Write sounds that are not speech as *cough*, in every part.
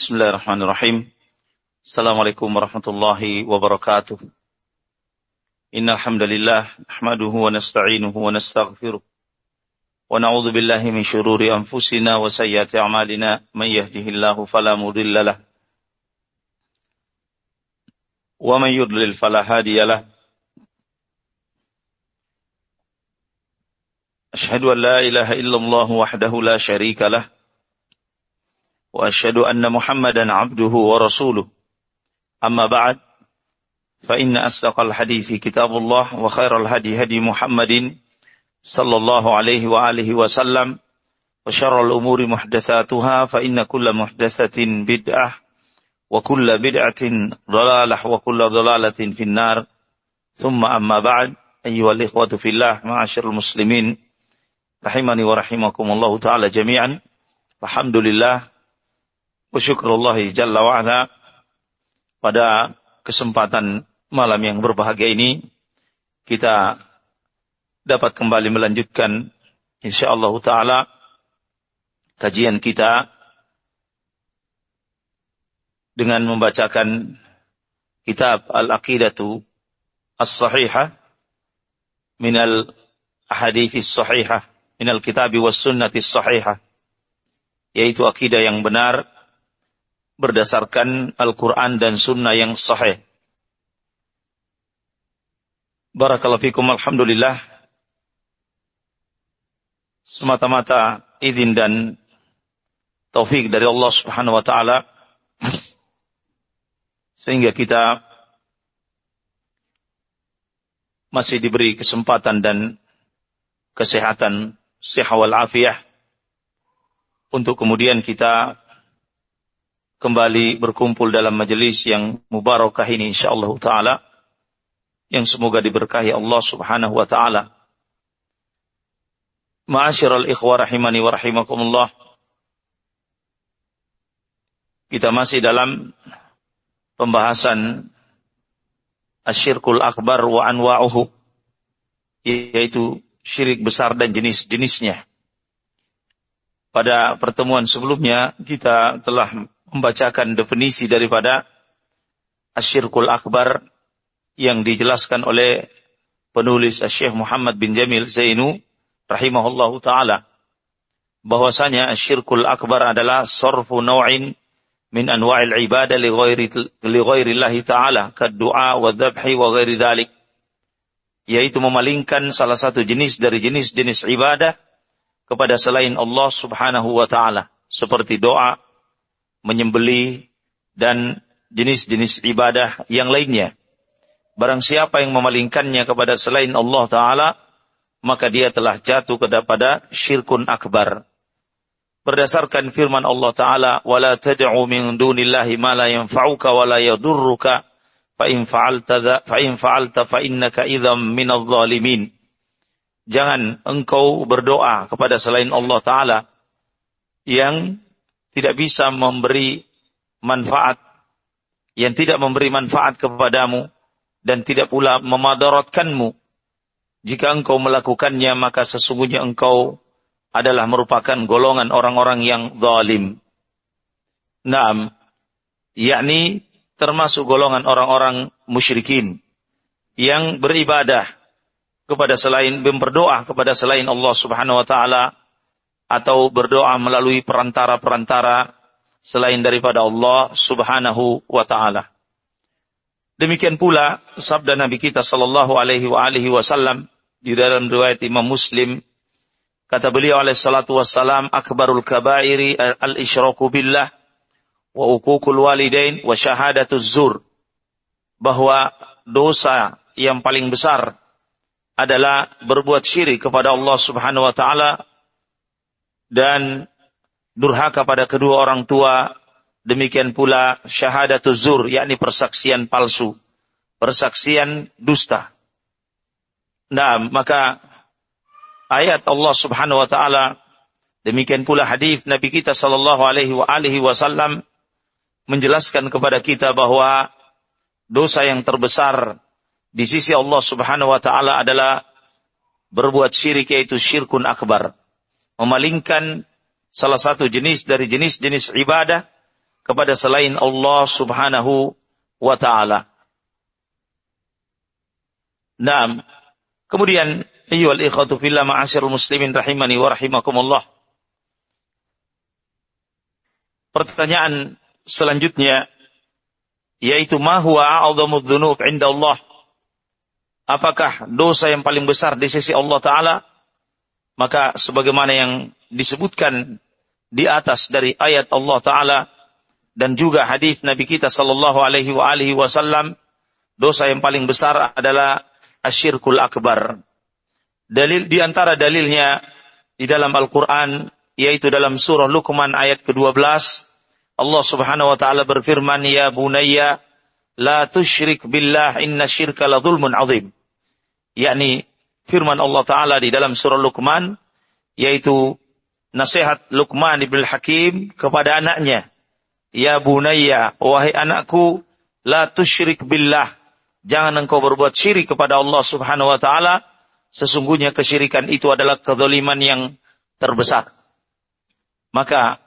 Bismillahirrahmanirrahim. Assalamualaikum warahmatullahi wabarakatuh. Innal hamdalillah nahmaduhu wa nasta'inuhu wa nastaghfiruh. Wa na'udzu billahi min shururi anfusina wa sayyiati a'malina may yahdihillahu fala mudilla lahu. Wa man yudlil fala hadiya lahu. Ashhadu an la ilaha illallah wahdahu la syarika lahu. وأشهد أن محمدا عبده ورسوله. أما بعد فإن أصدق الحديث كتاب الله وخير الهدي هدي محمد صلى الله عليه وآله وسلم وشر الأمور محدثاتها فإن كل محدثة بدعة وكل بدعة ضلالة وكل ضلالة في النار. ثم أما بعد أيها الإخوة في الله معاشر المسلمين رحمني ورحمكم الله تعالى جميعا. الحمد لله Wasyukurullahi Jalla wa'ala. Pada kesempatan malam yang berbahagia ini kita dapat kembali melanjutkan insyaallah taala kajian kita dengan membacakan kitab Al-Aqidatu As-Sahihah minal ahadithis sahihah minal kitabi was sunnatis sahihah yaitu akidah yang benar berdasarkan Al-Quran dan Sunnah yang sahih. Barakallahu fikum alhamdulillah. Semata-mata izin dan taufik dari Allah subhanahu wa ta'ala. Sehingga kita masih diberi kesempatan dan kesehatan sehat wal afiyah untuk kemudian kita kembali berkumpul dalam majelis yang mubarakah ini insyaallah taala yang semoga diberkahi Allah Subhanahu wa taala. Ma'asyiral ikhwah rahimani wa rahimakumullah. Kita masih dalam pembahasan asyirkul akbar wa anwa'uhu yaitu syirik besar dan jenis-jenisnya. Pada pertemuan sebelumnya kita telah membacakan definisi daripada asyirkul akbar yang dijelaskan oleh penulis Syekh Muhammad bin Jamil Zainu rahimahullahu taala. Bahwasanya asyirkul akbar adalah sorfu naw'in min anwa'il ibadah li ghairi li ghairi Allah taala kaddu'a wa dzabhi wa ghairi dzalik yaitu memalingkan salah satu jenis dari jenis-jenis ibadah kepada selain Allah Subhanahu wa taala. Seperti doa, menyembeli dan jenis-jenis ibadah yang lainnya. Barang siapa yang memalingkannya kepada selain Allah Ta'ala, maka dia telah jatuh kepada syirkun akbar. Berdasarkan firman Allah Ta'ala, وَلَا تَدْعُ مِن دُونِ اللَّهِ مَا لَا يَنْفَعُكَ وَلَا يَضُرُّكَ فَإِنْ فَعَلْتَ, فإن فعلت فَإِنَّكَ إِذًا مِنَ الظَّالِمِينَ Jangan engkau berdoa kepada selain Allah Ta'ala yang tidak bisa memberi manfaat, yang tidak memberi manfaat kepadamu, dan tidak pula memadaratkanmu. Jika engkau melakukannya, maka sesungguhnya engkau adalah merupakan golongan orang-orang yang zalim. Naam, yakni termasuk golongan orang-orang musyrikin yang beribadah kepada selain berdoa kepada selain Allah Subhanahu wa taala atau berdoa melalui perantara-perantara selain daripada Allah Subhanahu wa taala. Demikian pula sabda Nabi kita sallallahu alaihi wa alihi wasallam di dalam riwayat Imam Muslim kata beliau alaihi salatu wassalam akbarul kabairi al isyraku billah wa uququl walidain wa syahadatuz zur bahwa dosa yang paling besar adalah berbuat syirik kepada Allah Subhanahu wa taala dan durhaka pada kedua orang tua, demikian pula syahadatuz zur, yakni persaksian palsu, persaksian dusta. Nah, maka ayat Allah Subhanahu wa taala demikian pula hadis Nabi kita sallallahu alaihi wasallam menjelaskan kepada kita bahwa dosa yang terbesar di sisi Allah Subhanahu wa taala adalah berbuat syirik yaitu syirkun akbar memalingkan salah satu jenis dari jenis-jenis ibadah kepada selain Allah Subhanahu wa taala. Naam. Kemudian ayyuhal ikhwatu fillah ma'asyiral muslimin rahimani wa rahimakumullah. Pertanyaan selanjutnya yaitu ma huwa a'dhamudz dzunub 'inda Allah? Apakah dosa yang paling besar di sisi Allah taala? Maka sebagaimana yang disebutkan di atas dari ayat Allah taala dan juga hadis Nabi kita sallallahu alaihi wa alihi wasallam dosa yang paling besar adalah asyirkul akbar. Dalil di antara dalilnya di dalam Al-Qur'an yaitu dalam surah Luqman ayat ke-12 Allah Subhanahu wa taala berfirman ya bunayya la tusyrik billah inna syirka la zulmun azim. Yakni firman Allah taala di dalam surah Luqman yaitu nasihat Luqman ibn Hakim kepada anaknya. Ya bunayya, wahai anakku, la tusyrik billah. Jangan engkau berbuat syirik kepada Allah Subhanahu wa taala. Sesungguhnya kesyirikan itu adalah kezaliman yang terbesar. Maka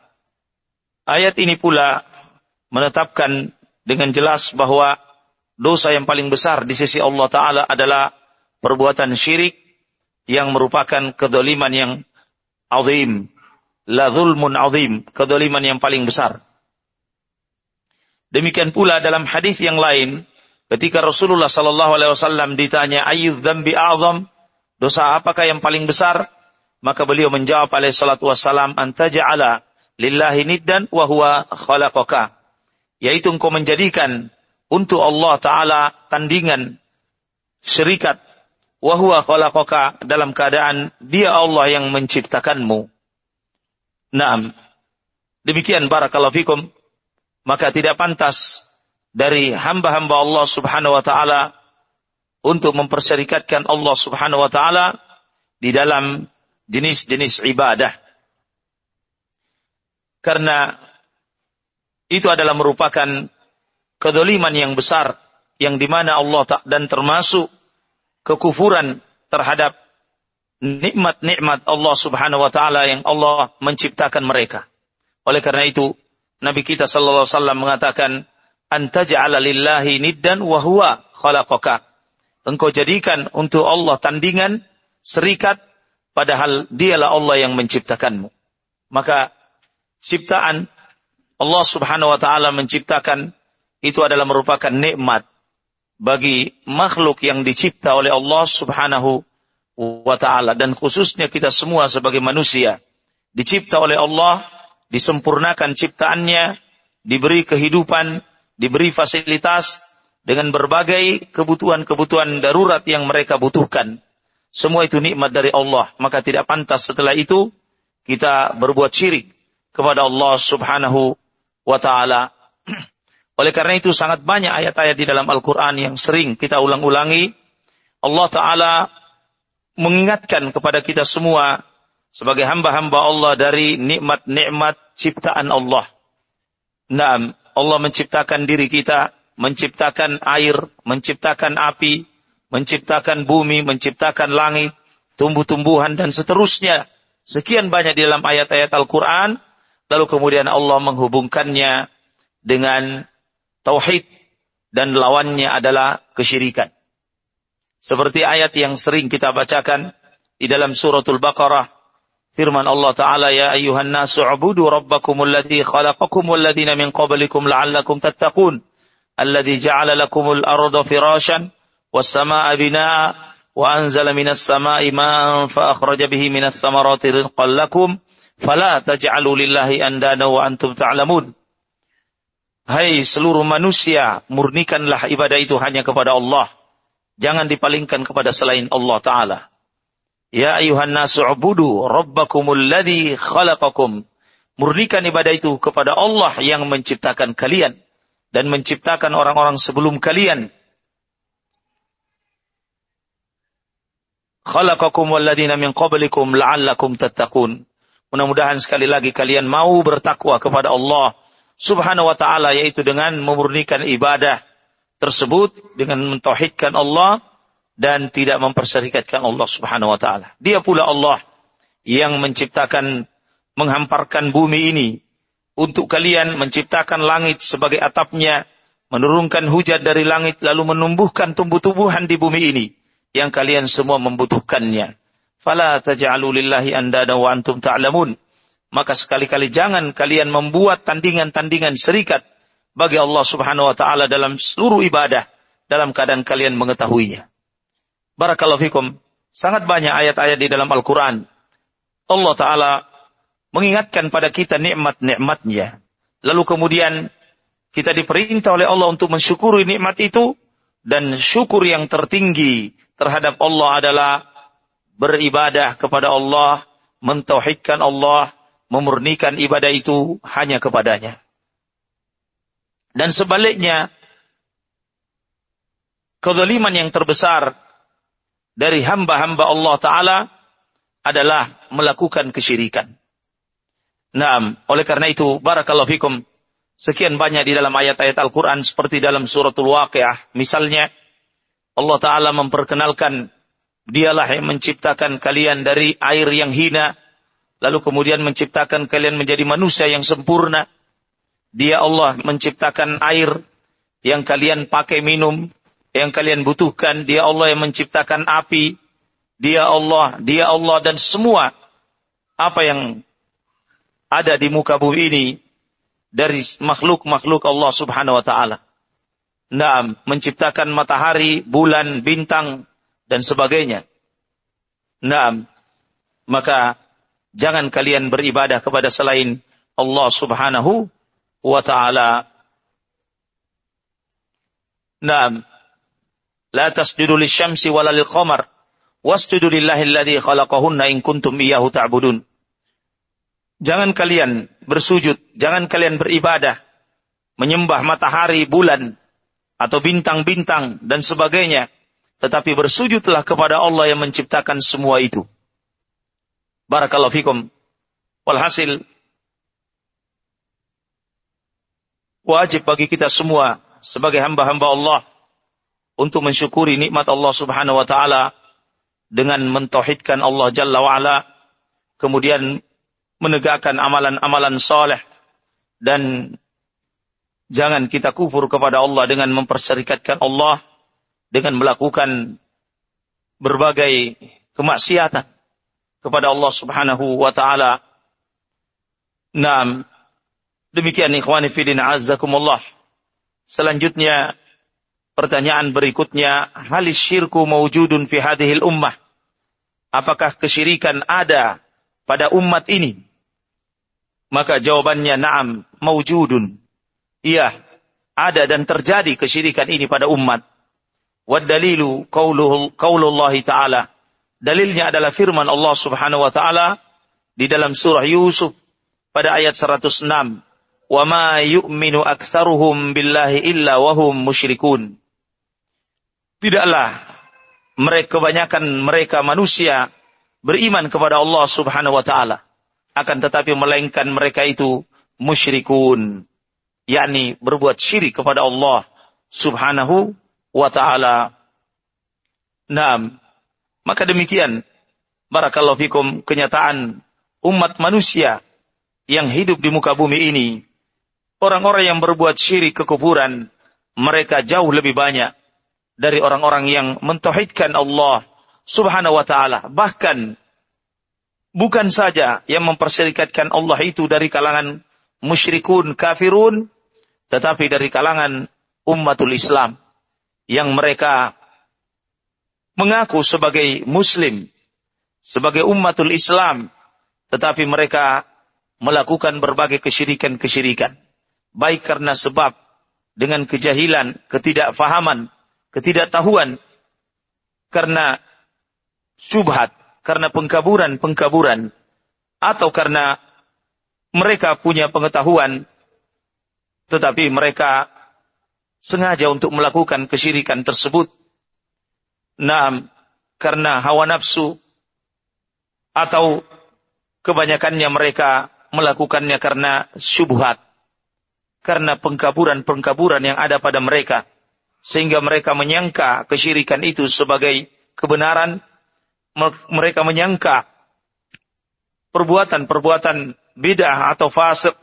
ayat ini pula menetapkan dengan jelas bahwa dosa yang paling besar di sisi Allah taala adalah perbuatan syirik yang merupakan kedoliman yang azim. La zulmun azim. Kedoliman yang paling besar. Demikian pula dalam hadis yang lain, Ketika Rasulullah Sallallahu Alaihi Wasallam ditanya ayat dambi azam, dosa apakah yang paling besar? Maka beliau menjawab alaihi salatu wassalam, antaja'ala lillahi niddan wa huwa khalaqaka. Yaitu engkau menjadikan untuk Allah Ta'ala tandingan, syarikat, wa huwa khalaqaka dalam keadaan dia Allah yang menciptakanmu. Naam. Demikian barakallahu fikum. Maka tidak pantas dari hamba-hamba Allah Subhanahu wa taala untuk mempersyarikatkan Allah Subhanahu wa taala di dalam jenis-jenis ibadah. Karena itu adalah merupakan kedoliman yang besar yang di mana Allah tak dan termasuk kekufuran terhadap nikmat-nikmat Allah Subhanahu wa taala yang Allah menciptakan mereka. Oleh karena itu Nabi kita sallallahu alaihi wasallam mengatakan antaj'ala lillahi niddan wa huwa khalaqaka. Engkau jadikan untuk Allah tandingan, serikat, padahal dialah Allah yang menciptakanmu. Maka ciptaan Allah subhanahu wa ta'ala menciptakan itu adalah merupakan nikmat bagi makhluk yang dicipta oleh Allah subhanahu wa ta'ala. Dan khususnya kita semua sebagai manusia. Dicipta oleh Allah, disempurnakan ciptaannya, diberi kehidupan, diberi fasilitas dengan berbagai kebutuhan-kebutuhan darurat yang mereka butuhkan. Semua itu nikmat dari Allah. Maka tidak pantas setelah itu kita berbuat syirik kepada Allah subhanahu wa ta'ala. *clears throat* Oleh karena itu sangat banyak ayat-ayat di dalam Al-Quran yang sering kita ulang-ulangi. Allah Ta'ala mengingatkan kepada kita semua sebagai hamba-hamba Allah dari nikmat-nikmat ciptaan Allah. Naam, Allah menciptakan diri kita, menciptakan air, menciptakan api, menciptakan bumi, menciptakan langit, tumbuh-tumbuhan dan seterusnya. Sekian banyak di dalam ayat-ayat Al-Quran. Lalu kemudian Allah menghubungkannya dengan tauhid dan lawannya adalah kesyirikan. Seperti ayat yang sering kita bacakan di dalam suratul Baqarah Firman Allah Ta'ala, Ya ayuhan nasu abudu rabbakumul ladhi khalaqakum wal ladhina min qablikum la'allakum tattaqun. Alladhi ja'ala lakumul arda firashan was sama'a bina'a wa anzala minas sama'i ma'an fa akhraja bihi minas samarati rizqan lakum fala taj'alu lillahi andana wa antum ta'lamun. Hai seluruh manusia, murnikanlah ibadah itu hanya kepada Allah. Jangan dipalingkan kepada selain Allah Ta'ala. Ya ayuhan nasu ubudu rabbakumul ladhi khalaqakum. Murnikan ibadah itu kepada Allah yang menciptakan kalian dan menciptakan orang-orang sebelum kalian. Khalaqakum walladina min qablikum la'allakum tattaqun. Mudah-mudahan sekali lagi kalian mau bertakwa kepada Allah Subhanahu wa taala yaitu dengan memurnikan ibadah tersebut dengan mentauhidkan Allah dan tidak memperserikatkan Allah Subhanahu wa taala. Dia pula Allah yang menciptakan menghamparkan bumi ini untuk kalian menciptakan langit sebagai atapnya, menurunkan hujan dari langit lalu menumbuhkan tumbuh-tumbuhan di bumi ini yang kalian semua membutuhkannya. Fala taj'alu lillahi andada wa antum ta'lamun. Maka sekali-kali jangan kalian membuat tandingan-tandingan serikat bagi Allah Subhanahu wa taala dalam seluruh ibadah dalam keadaan kalian mengetahuinya. Barakallahu fikum. Sangat banyak ayat-ayat di dalam Al-Quran. Allah Ta'ala mengingatkan pada kita nikmat-nikmatnya. Lalu kemudian kita diperintah oleh Allah untuk mensyukuri nikmat itu. Dan syukur yang tertinggi terhadap Allah adalah beribadah kepada Allah, mentauhidkan Allah, memurnikan ibadah itu hanya kepadanya. Dan sebaliknya, kezaliman yang terbesar dari hamba-hamba Allah Ta'ala adalah melakukan kesyirikan. Nah, oleh karena itu, barakallahu fikum, sekian banyak di dalam ayat-ayat Al-Quran seperti dalam suratul Waqiah. Misalnya, Allah Ta'ala memperkenalkan, dialah yang menciptakan kalian dari air yang hina, lalu kemudian menciptakan kalian menjadi manusia yang sempurna. Dia Allah menciptakan air yang kalian pakai minum, yang kalian butuhkan. Dia Allah yang menciptakan api. Dia Allah, dia Allah dan semua apa yang ada di muka bumi ini dari makhluk-makhluk Allah Subhanahu wa taala. Nah, menciptakan matahari, bulan, bintang dan sebagainya. Nah, maka jangan kalian beribadah kepada selain Allah Subhanahu wa taala. Nah, La tasjudu lisyamsi wala lil qamar. Wasjudu lillahi alladhi khalaqahunna in kuntum iyyahu ta'budun. Jangan kalian bersujud, jangan kalian beribadah, menyembah matahari, bulan, atau bintang-bintang dan sebagainya. Tetapi bersujudlah kepada Allah yang menciptakan semua itu. Barakallahu fikum. Walhasil, wajib bagi kita semua sebagai hamba-hamba Allah untuk mensyukuri nikmat Allah Subhanahu wa taala dengan mentauhidkan Allah Jalla wa ala, kemudian menegakkan amalan-amalan saleh dan jangan kita kufur kepada Allah dengan memperserikatkan Allah dengan melakukan berbagai kemaksiatan kepada Allah Subhanahu wa taala. Naam. Demikian ikhwani fillah azzakumullah. Selanjutnya Pertanyaan berikutnya, halis syirku mawjudun fi hadhil ummah? Apakah kesyirikan ada pada umat ini? Maka jawabannya na'am, mawjudun. Iya, ada dan terjadi kesyirikan ini pada umat. Wad dalilu qaulullah ta'ala. Dalilnya adalah firman Allah Subhanahu wa taala di dalam surah Yusuf pada ayat 106. Wa ma yu'minu aktsaruhum billahi illa wahum musyrikun. Tidaklah mereka kebanyakan mereka manusia beriman kepada Allah Subhanahu wa taala. Akan tetapi melainkan mereka itu musyrikun, yakni berbuat syirik kepada Allah Subhanahu wa taala. Naam. Maka demikian barakallahu fikum kenyataan umat manusia yang hidup di muka bumi ini orang-orang yang berbuat syirik kekufuran mereka jauh lebih banyak dari orang-orang yang mentauhidkan Allah Subhanahu wa taala. Bahkan bukan saja yang memperserikatkan Allah itu dari kalangan musyrikun kafirun, tetapi dari kalangan umatul Islam yang mereka mengaku sebagai muslim, sebagai umatul Islam, tetapi mereka melakukan berbagai kesyirikan-kesyirikan. Baik karena sebab dengan kejahilan, ketidakfahaman, ketidaktahuan karena subhat, karena pengkaburan-pengkaburan atau karena mereka punya pengetahuan tetapi mereka sengaja untuk melakukan kesyirikan tersebut. Nah, karena hawa nafsu atau kebanyakannya mereka melakukannya karena syubhat. Karena pengkaburan-pengkaburan yang ada pada mereka sehingga mereka menyangka kesyirikan itu sebagai kebenaran, mereka menyangka perbuatan-perbuatan bidah atau fasik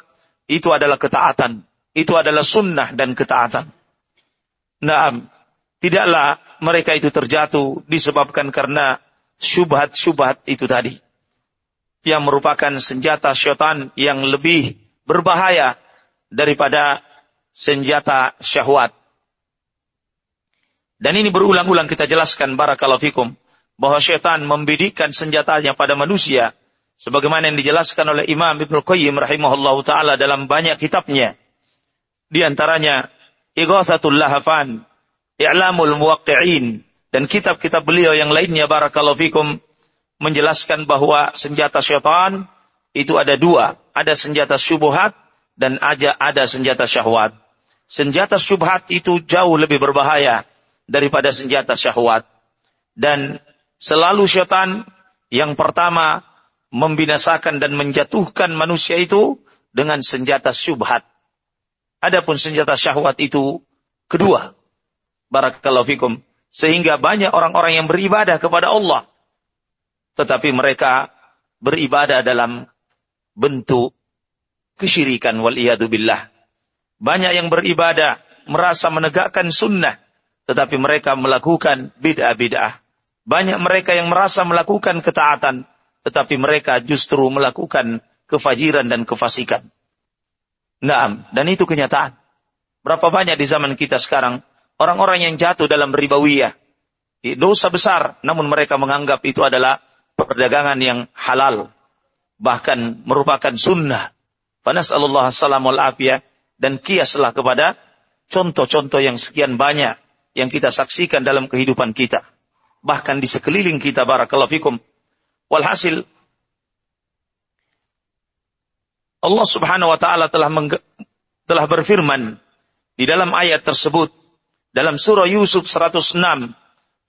itu adalah ketaatan. Itu adalah sunnah dan ketaatan. Nah, tidaklah mereka itu terjatuh disebabkan karena syubhat-syubhat itu tadi. Yang merupakan senjata syaitan yang lebih berbahaya daripada senjata syahwat. Dan ini berulang-ulang kita jelaskan barakallahu fikum bahwa syaitan membidikkan senjatanya pada manusia sebagaimana yang dijelaskan oleh Imam Ibnu Qayyim rahimahullah taala dalam banyak kitabnya. Di antaranya Ighathatul Lahafan, I'lamul Muwaqqi'in dan kitab-kitab beliau yang lainnya barakallahu fikum menjelaskan bahwa senjata syaitan itu ada dua, ada senjata syubhat dan ada ada senjata syahwat. Senjata syubhat itu jauh lebih berbahaya daripada senjata syahwat. Dan selalu syaitan yang pertama membinasakan dan menjatuhkan manusia itu dengan senjata syubhat. Adapun senjata syahwat itu kedua. Barakallahu fikum. Sehingga banyak orang-orang yang beribadah kepada Allah. Tetapi mereka beribadah dalam bentuk kesyirikan wal billah. Banyak yang beribadah merasa menegakkan sunnah. Tetapi mereka melakukan bid'ah-bid'ah. Banyak mereka yang merasa melakukan ketaatan tetapi mereka justru melakukan kefajiran dan kefasikan. Naam, dan itu kenyataan. Berapa banyak di zaman kita sekarang orang-orang yang jatuh dalam ribawiyah. Dosa besar, namun mereka menganggap itu adalah perdagangan yang halal. Bahkan merupakan sunnah. Fanas'alullah salamul afiyah. Dan kiaslah kepada contoh-contoh yang sekian banyak yang kita saksikan dalam kehidupan kita. Bahkan di sekeliling kita, barakallahu fikum, Walhasil Allah Subhanahu wa taala telah telah berfirman di dalam ayat tersebut dalam surah Yusuf 106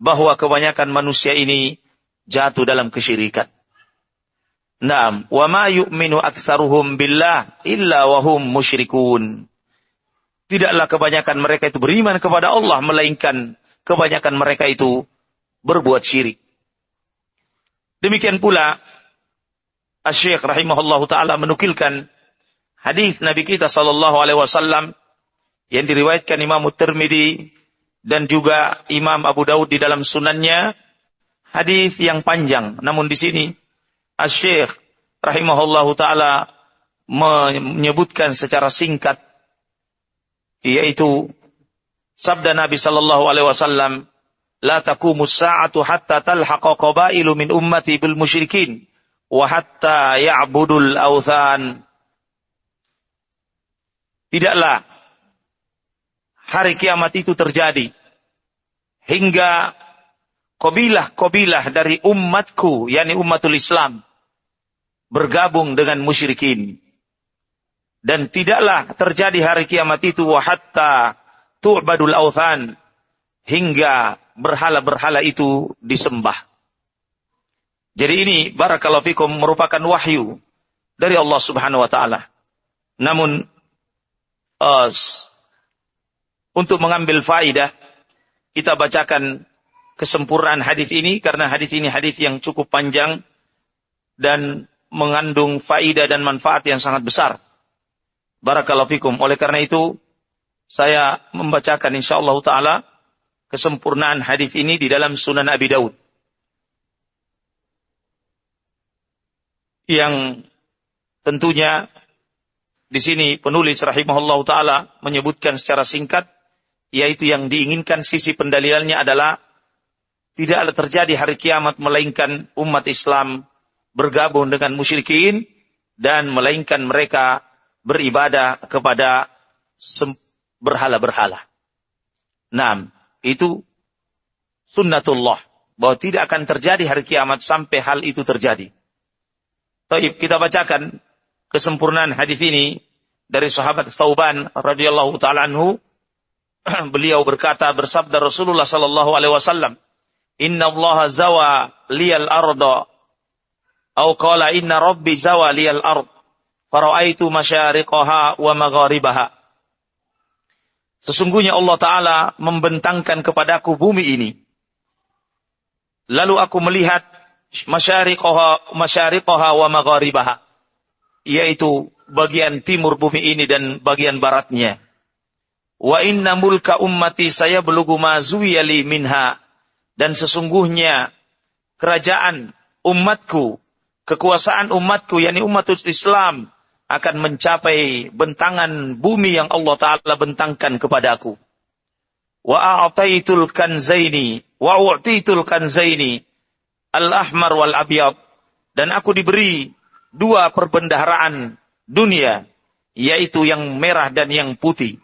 bahwa kebanyakan manusia ini jatuh dalam kesyirikan. Naam, wa ma yu'minu aktsaruhum billah illa wa hum musyrikun. Tidaklah kebanyakan mereka itu beriman kepada Allah melainkan kebanyakan mereka itu berbuat syirik. Demikian pula Asy-Syaikh rahimahullahu taala menukilkan hadis Nabi kita sallallahu alaihi wasallam yang diriwayatkan Imam Tirmidzi dan juga Imam Abu Daud di dalam sunannya hadis yang panjang. Namun di sini Asy-Syaikh rahimahullahu taala menyebutkan secara singkat yaitu sabda Nabi sallallahu alaihi wasallam la taqumu sa'atu hatta talhaqa qabailu min ummati bil musyrikin wa hatta ya'budul authan Tidaklah hari kiamat itu terjadi hingga kabilah-kabilah dari umatku yakni umatul Islam bergabung dengan musyrikin dan tidaklah terjadi hari kiamat itu wa hatta tu'badul authan hingga berhala-berhala itu disembah. Jadi ini barakallahu fikum merupakan wahyu dari Allah Subhanahu wa taala. Namun uh, untuk mengambil faidah kita bacakan kesempurnaan hadis ini karena hadis ini hadis yang cukup panjang dan mengandung faidah dan manfaat yang sangat besar. Barakallahu fikum. Oleh karena itu saya membacakan insyaallah taala kesempurnaan hadis ini di dalam Sunan Abi Daud. Yang tentunya di sini penulis rahimahullah taala menyebutkan secara singkat yaitu yang diinginkan sisi pendalilannya adalah tidak ada terjadi hari kiamat melainkan umat Islam bergabung dengan musyrikin dan melainkan mereka beribadah kepada berhala-berhala. Nah, itu sunnatullah. Bahwa tidak akan terjadi hari kiamat sampai hal itu terjadi. Taib, kita bacakan kesempurnaan hadis ini dari sahabat Thauban radhiyallahu taala anhu. *clears throat* Beliau berkata bersabda Rasulullah sallallahu alaihi wasallam, "Inna Allah zawa liyal arda." Atau qala inna rabbi zawa liyal ard. Fara'aitu masyariqaha wa magharibaha. Sesungguhnya Allah Ta'ala membentangkan kepadaku bumi ini. Lalu aku melihat masyariqoha, masyariqoha wa magharibaha. Yaitu bagian timur bumi ini dan bagian baratnya. Wa inna mulka ummati saya belugu mazuyali minha. Dan sesungguhnya kerajaan umatku, kekuasaan umatku, yakni umat Islam, akan mencapai bentangan bumi yang Allah Ta'ala bentangkan kepadaku. Wa a'taitul kanzaini, wa u'titul kanzaini, al-ahmar wal abyad. Dan aku diberi dua perbendaharaan dunia, yaitu yang merah dan yang putih,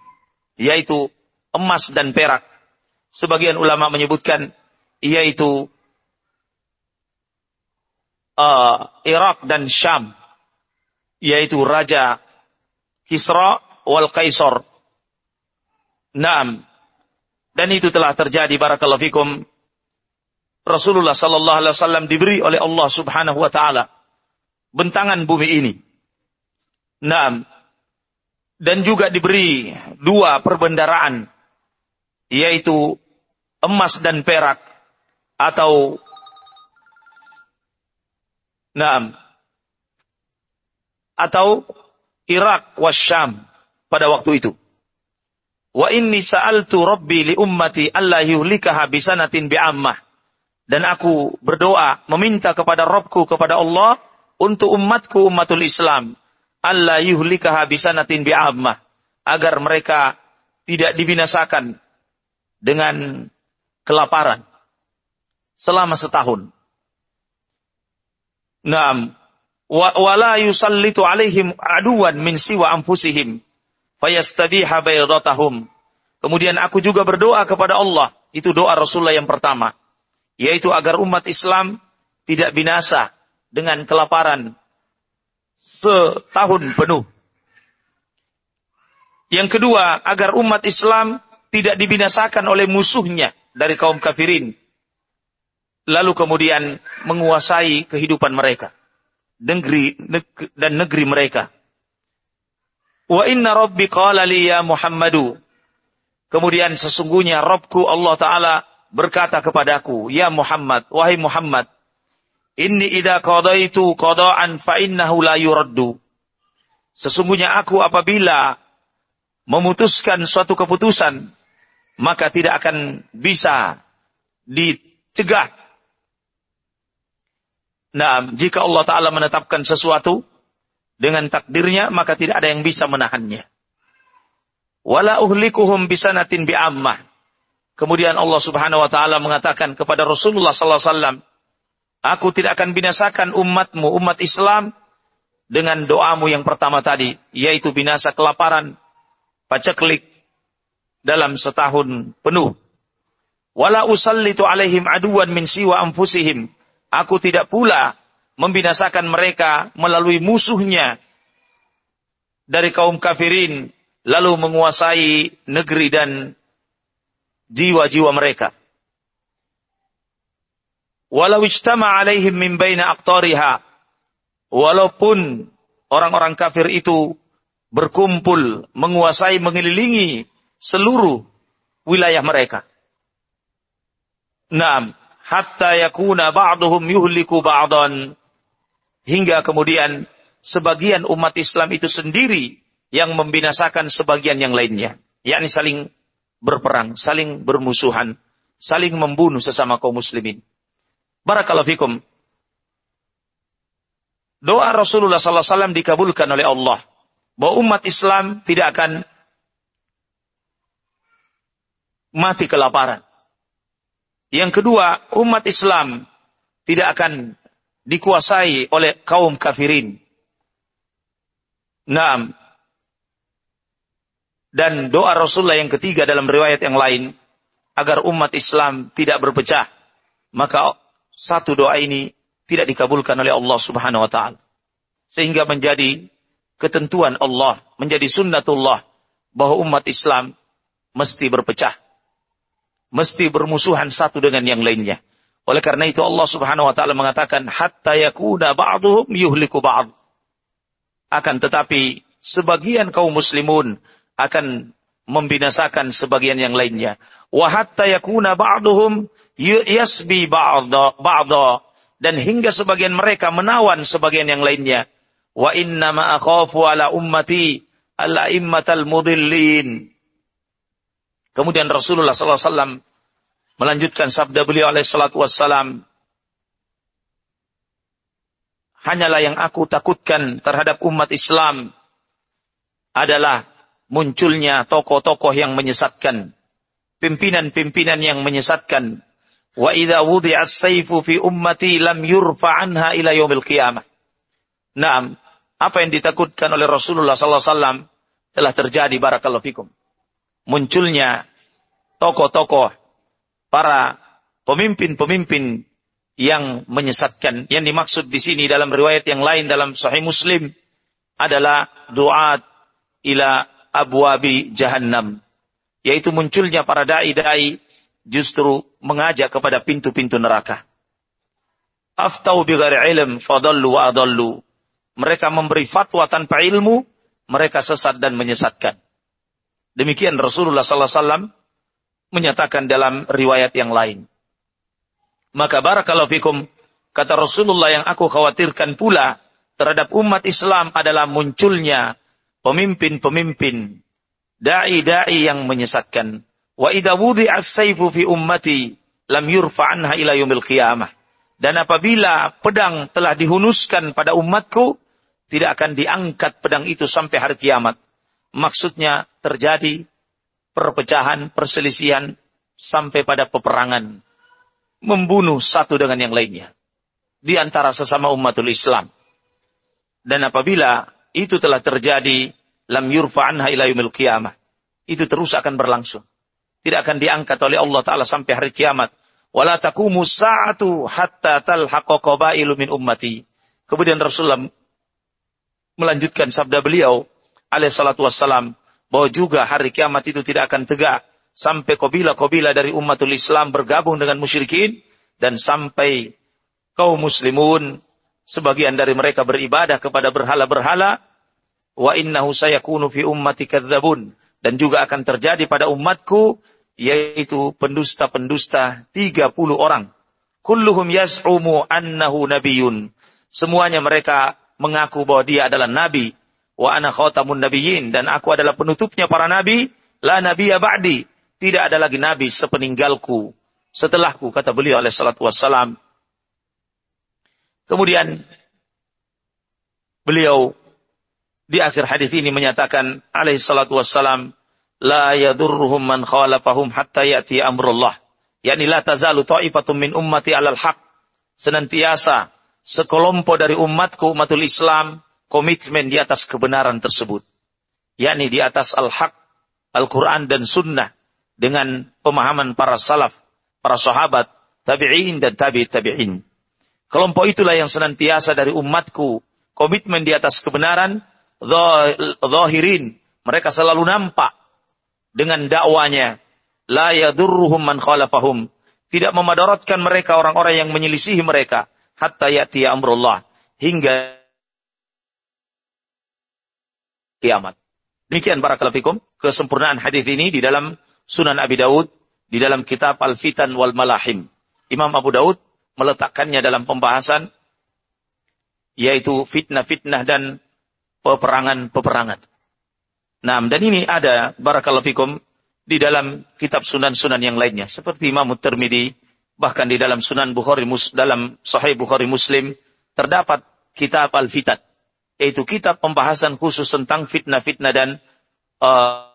yaitu emas dan perak. Sebagian ulama menyebutkan yaitu uh, Irak dan Syam, yaitu Raja Kisra wal Kaisar. Naam. Dan itu telah terjadi barakallahu fikum. Rasulullah sallallahu alaihi wasallam diberi oleh Allah Subhanahu wa taala bentangan bumi ini. Naam. Dan juga diberi dua perbendaraan yaitu emas dan perak atau Naam. Atau Irak wasyam pada waktu itu. Wa inni sa'altu rabbi li ummati alla yuhlikaha bisanatin bi'ammah. Dan aku berdoa meminta kepada Robku kepada Allah untuk umatku umatul Islam alla yuhlikaha bisanatin bi'ammah agar mereka tidak dibinasakan dengan kelaparan selama setahun. Naam. Wa la yusallitu alaihim aduwan min siwa anfusihim fayastabiha baydatahum. Kemudian aku juga berdoa kepada Allah. Itu doa Rasulullah yang pertama. Yaitu agar umat Islam tidak binasa dengan kelaparan setahun penuh. Yang kedua, agar umat Islam tidak dibinasakan oleh musuhnya dari kaum kafirin lalu kemudian menguasai kehidupan mereka, negeri dan negeri mereka. Wa inna rabbi qala li ya Muhammadu. Kemudian sesungguhnya Rabbku Allah Ta'ala berkata kepadaku, Ya Muhammad, wahai Muhammad, Inni idha qadaitu qada'an fa innahu la yuraddu. Sesungguhnya aku apabila memutuskan suatu keputusan, maka tidak akan bisa dicegah Nah, jika Allah Ta'ala menetapkan sesuatu dengan takdirnya, maka tidak ada yang bisa menahannya. Wala uhlikuhum bisanatin bi'ammah. Kemudian Allah Subhanahu wa taala mengatakan kepada Rasulullah sallallahu alaihi wasallam, "Aku tidak akan binasakan umatmu, umat Islam dengan doamu yang pertama tadi, yaitu binasa kelaparan, paceklik dalam setahun penuh. Wala usallitu alaihim aduan min siwa anfusihim Aku tidak pula membinasakan mereka melalui musuhnya dari kaum kafirin lalu menguasai negeri dan jiwa-jiwa mereka. Walau ijtama alaihim min baina aqtariha. Walaupun orang-orang kafir itu berkumpul, menguasai, mengelilingi seluruh wilayah mereka. Naam, hatta yakuna ba'duhum yuhliku ba'dan hingga kemudian sebagian umat Islam itu sendiri yang membinasakan sebagian yang lainnya yakni saling berperang saling bermusuhan saling membunuh sesama kaum muslimin barakallahu fikum doa Rasulullah sallallahu alaihi wasallam dikabulkan oleh Allah bahwa umat Islam tidak akan mati kelaparan yang kedua, umat Islam tidak akan dikuasai oleh kaum kafirin. Naam. Dan doa Rasulullah yang ketiga dalam riwayat yang lain, agar umat Islam tidak berpecah. Maka satu doa ini tidak dikabulkan oleh Allah subhanahu wa ta'ala. Sehingga menjadi ketentuan Allah, menjadi sunnatullah, bahwa umat Islam mesti berpecah mesti bermusuhan satu dengan yang lainnya. Oleh karena itu Allah Subhanahu wa taala mengatakan hatta yakuna ba'dhum yuhliku ba'd. Akan tetapi sebagian kaum muslimun akan membinasakan sebagian yang lainnya. Wa hatta yakuna ba'dhum yasbi ba'dha dan hingga sebagian mereka menawan sebagian yang lainnya. Wa inna ma akhafu ala ummati al-a'immatal mudillin. Kemudian Rasulullah SAW melanjutkan sabda beliau alaihi salatu wassalam. Hanyalah yang aku takutkan terhadap umat Islam adalah munculnya tokoh-tokoh yang menyesatkan. Pimpinan-pimpinan yang menyesatkan. Wa idza wudi'as sayfu fi ummati lam yurfa anha ila yaumil qiyamah. Naam, apa yang ditakutkan oleh Rasulullah sallallahu alaihi wasallam telah terjadi barakallahu fikum. Munculnya tokoh-tokoh para pemimpin-pemimpin yang menyesatkan. Yang dimaksud di sini dalam riwayat yang lain dalam Sahih Muslim adalah doa ila abwabi jahannam. Yaitu munculnya para dai-dai justru mengajak kepada pintu-pintu neraka. Aftau bighairi ilm fadallu wa adallu. Mereka memberi fatwa tanpa ilmu, mereka sesat dan menyesatkan. Demikian Rasulullah sallallahu alaihi wasallam menyatakan dalam riwayat yang lain. Maka barakallahu fikum kata Rasulullah yang aku khawatirkan pula terhadap umat Islam adalah munculnya pemimpin-pemimpin dai-dai yang menyesatkan. Wa idza wudi'a as-sayfu fi ummati lam yurfa anha ila yaumil qiyamah. Dan apabila pedang telah dihunuskan pada umatku, tidak akan diangkat pedang itu sampai hari kiamat. Maksudnya terjadi perpecahan, perselisihan sampai pada peperangan. Membunuh satu dengan yang lainnya. Di antara sesama umatul Islam. Dan apabila itu telah terjadi, lam yurfa anha ila qiyamah. Itu terus akan berlangsung. Tidak akan diangkat oleh Allah Ta'ala sampai hari kiamat. Wala takumu sa'atu hatta talhaqa qabailu min ummati. Kemudian Rasulullah melanjutkan sabda beliau alaih salatu wassalam bahwa juga hari kiamat itu tidak akan tegak sampai kobila-kobila dari umatul Islam bergabung dengan musyrikin dan sampai kaum muslimun sebagian dari mereka beribadah kepada berhala-berhala wa innahu sayakunu fi ummati kadzabun. Dan juga akan terjadi pada umatku yaitu pendusta-pendusta 30 orang. Kulluhum yas'umu annahu nabiyyun semuanya mereka mengaku bahwa dia adalah nabi. Wa ana khatamun nabiyyin. Dan aku adalah penutupnya para nabi, la nabiyya ba'di. Tidak ada lagi nabi sepeninggalku, setelahku kata beliau oleh salatu wassalam. Kemudian beliau di akhir hadis ini menyatakan alaihi salatu wassalam la yadurruhum man khalafahum hatta ya'ti amrullah. Yani la tazalu ta'ifatun min ummati alal haq. Senantiasa sekelompok dari umatku umatul Islam komitmen di atas kebenaran tersebut. yakni di atas al-haq, Al-Quran dan sunnah dengan pemahaman para salaf, para sahabat, tabi'in dan tabi' tabi'in. Kelompok itulah yang senantiasa dari umatku komitmen di atas kebenaran, zahirin. Mereka selalu nampak dengan dakwanya. La yadurruhum man khalafahum. Tidak memadaratkan mereka orang-orang yang menyelisihi mereka. Hatta ya'ti amrullah. Hingga kiamat. Demikian barakallahu fikum kesempurnaan hadis ini di dalam Sunan Abi Daud di dalam kitab Al-Fitan wal Malahim. Imam Abu Daud meletakkannya dalam pembahasan yaitu fitnah-fitnah dan peperangan-peperangan. Nah, dan ini ada barakallahu fikum di dalam kitab sunan-sunan yang lainnya seperti Imam Tirmidzi bahkan di dalam Sunan Bukhari dalam Sahih Bukhari Muslim terdapat kitab Al-Fitan yaitu kitab pembahasan khusus tentang fitnah-fitnah dan uh,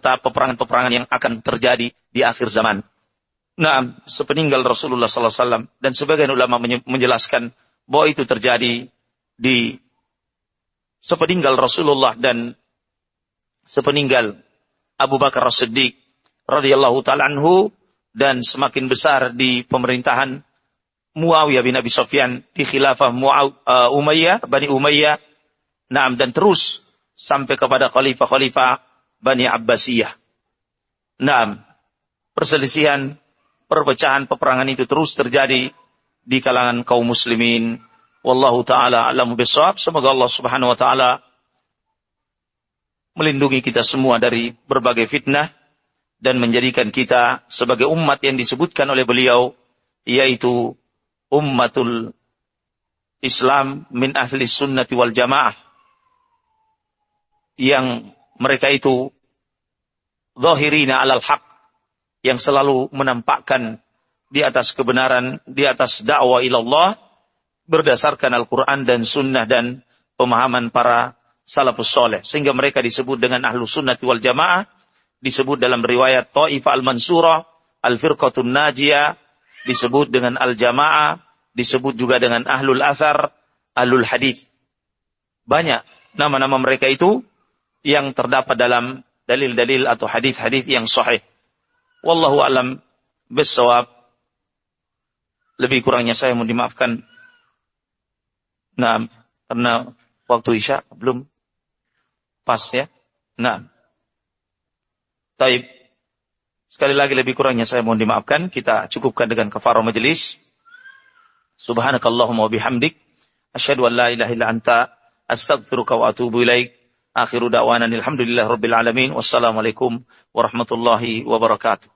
peperangan-peperangan yang akan terjadi di akhir zaman. Nah, sepeninggal Rasulullah SAW dan sebagian ulama menjelaskan bahwa itu terjadi di sepeninggal Rasulullah dan sepeninggal Abu Bakar As-Siddiq radhiyallahu taala anhu dan semakin besar di pemerintahan Muawiyah bin Abi Sufyan di khilafah Muaw, uh, Umayyah, Bani Umayyah. Naam dan terus sampai kepada khalifah-khalifah Bani Abbasiyah. Naam. Perselisihan, perpecahan, peperangan itu terus terjadi di kalangan kaum muslimin. Wallahu taala alamu bisawab. Semoga Allah Subhanahu wa taala melindungi kita semua dari berbagai fitnah dan menjadikan kita sebagai umat yang disebutkan oleh beliau yaitu ummatul Islam min ahli sunnati wal jamaah yang mereka itu zahirina alal haq yang selalu menampakkan di atas kebenaran, di atas dakwah ilallah berdasarkan Al-Quran dan sunnah dan pemahaman para salafus soleh. Sehingga mereka disebut dengan ahlu sunnati wal jamaah, disebut dalam riwayat Ta'ifah al-Mansurah, al-Firqatun Najiyah, disebut dengan al-Jamaah, disebut juga dengan ahlul asar, ahlul hadith. Banyak nama-nama mereka itu yang terdapat dalam dalil-dalil atau hadis-hadis yang sahih. Wallahu alam bisawab. Lebih kurangnya saya mau dimaafkan. Nah, karena waktu Isya belum pas ya. Nah. Taib. Sekali lagi lebih kurangnya saya mohon dimaafkan. Kita cukupkan dengan kafarah majelis. Subhanakallahumma bihamdik. Asyhadu an la ilaha illa anta astaghfiruka wa atubu ilaik. Akhiru da'wana alhamdulillah rabbil alamin. Wassalamualaikum warahmatullahi wabarakatuh.